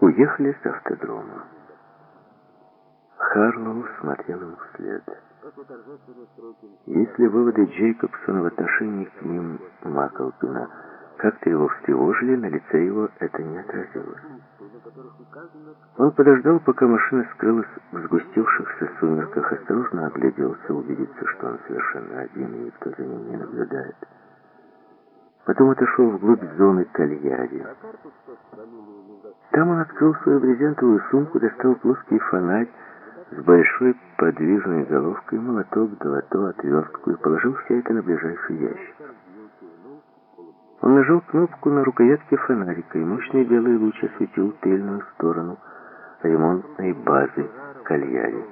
уехали с автодрома. Харлоу смотрел им вслед. Если выводы Джейкобсона в отношении к ним Маклпина как-то его встревожили, на лице его это не отразилось. Он подождал, пока машина скрылась в сгустившихся сумерках, осторожно огляделся, убедиться, что он совершенно один и никто за ним не наблюдает. Потом отошел вглубь зоны кальяри. Там он открыл свою брезентовую сумку, достал плоский фонарь с большой подвижной головкой, молоток, долото, отвертку и положил все это на ближайший ящик. Он нажал кнопку на рукоятке фонарика, и мощный белый луч осветил тыльную сторону ремонтной базы кальяри.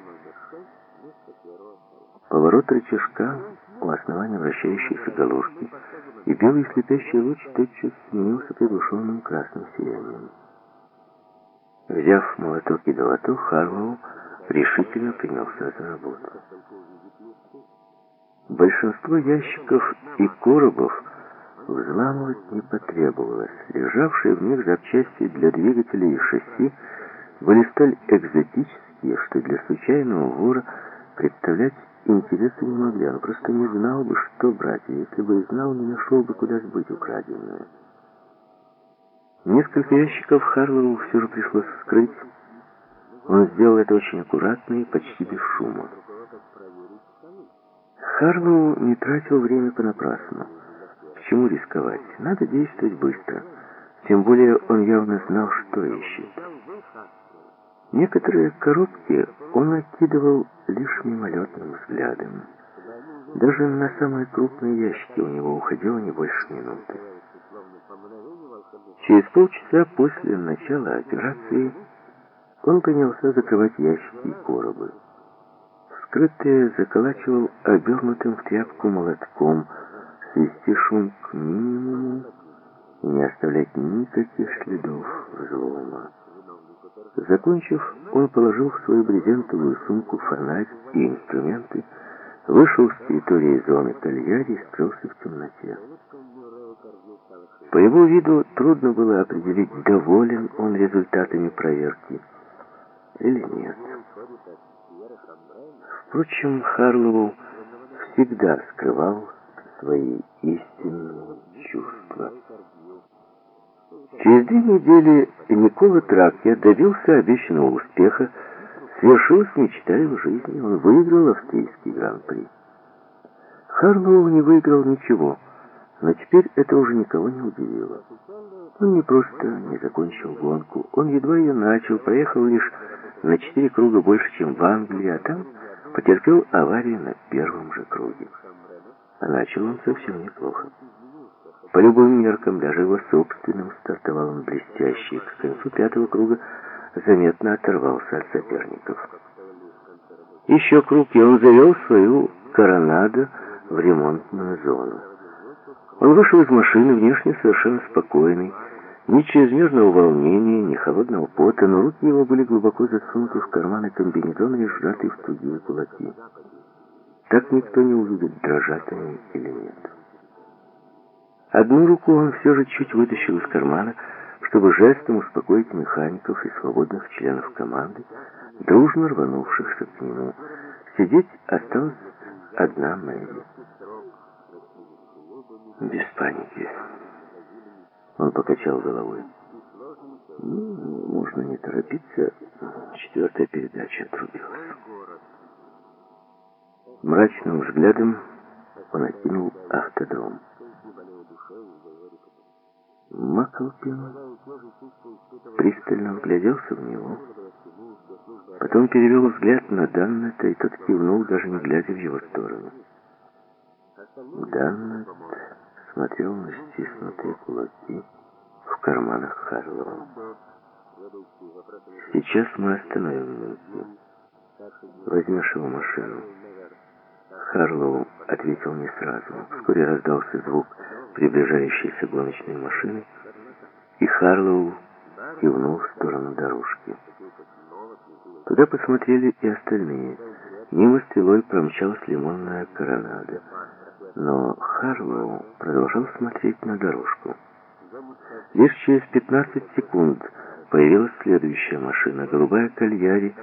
Поворот рычажка у основания вращающейся головки, и белый слепящий луч тотчас сменился приглушенным красным сиянием. Взяв молоток и долото, Харлоу решительно принялся за работу. Большинство ящиков и коробов взламывать не потребовалось. Лежавшие в них запчасти для двигателей и шасси были столь экзотические, что для случайного вора представлять интереса не могли. Он просто не знал бы, что брать, и если бы знал, не нашел бы, куда сбыть украденное. Несколько ящиков Харлоу все же пришлось вскрыть. Он сделал это очень аккуратно и почти без шума. Харлоу не тратил время понапрасну. К чему рисковать? Надо действовать быстро. Тем более он явно знал, что ищет. Некоторые коробки он окидывал лишь мимолетным взглядом. Даже на самые крупные ящики у него уходило не больше минуты. Через полчаса после начала операции он принялся закрывать ящики и коробы. Вскрытые заколачивал обернутым в тряпку молотком, свести шум к минимуму и не оставлять никаких следов взлома. Закончив, он положил в свою брезентовую сумку фонарь и инструменты, вышел с территории зоны кальяри и скрылся в темноте. По его виду трудно было определить, доволен он результатами проверки или нет. Впрочем, Харлоу всегда скрывал свои истинные чувства. Через две недели Никола Тракья добился обещанного успеха, свершилась мечта его жизни, он выиграл австрийский гран-при. Харлоу не выиграл ничего, но теперь это уже никого не удивило. Он не просто не закончил гонку, он едва ее начал, проехал лишь на четыре круга больше, чем в Англии, а там потерпел аварию на первом же круге. А начал он совсем неплохо. По любым меркам, даже его собственным, стартовал он блестяще, к концу пятого круга заметно оторвался от соперников. Еще круг, и он завел свою коронаду в ремонтную зону. Он вышел из машины, внешне совершенно спокойный, ни чрезмерного волнения, ни холодного пота, но руки его были глубоко засунуты в карманы комбинезона и сжаты в тугие кулаки. Так никто не увидит, дрожат они или нет. Одну руку он все же чуть вытащил из кармана, чтобы жестом успокоить механиков и свободных членов команды, дружно рванувшихся к нему. Сидеть осталась одна Мэри. Без паники. Он покачал головой. Ну, можно не торопиться. Четвертая передача отрубилась. Мрачным взглядом он окинул автодром. Маклпин пристально вгляделся в него. Потом перевел взгляд на Даннета, и тот кивнул, даже не глядя в его сторону. Даннет смотрел на стиснутые кулаки в карманах Харлоу. «Сейчас мы остановим минуту. Возьмешь его машину». Харлоу ответил не сразу. Вскоре раздался звук приближающейся гоночной машины, и Харлоу кивнул в сторону дорожки. Туда посмотрели и остальные. Мимо стрелой промчалась лимонная коронада но Харлоу продолжал смотреть на дорожку. Лишь через 15 секунд Появилась следующая машина, голубая кальяри,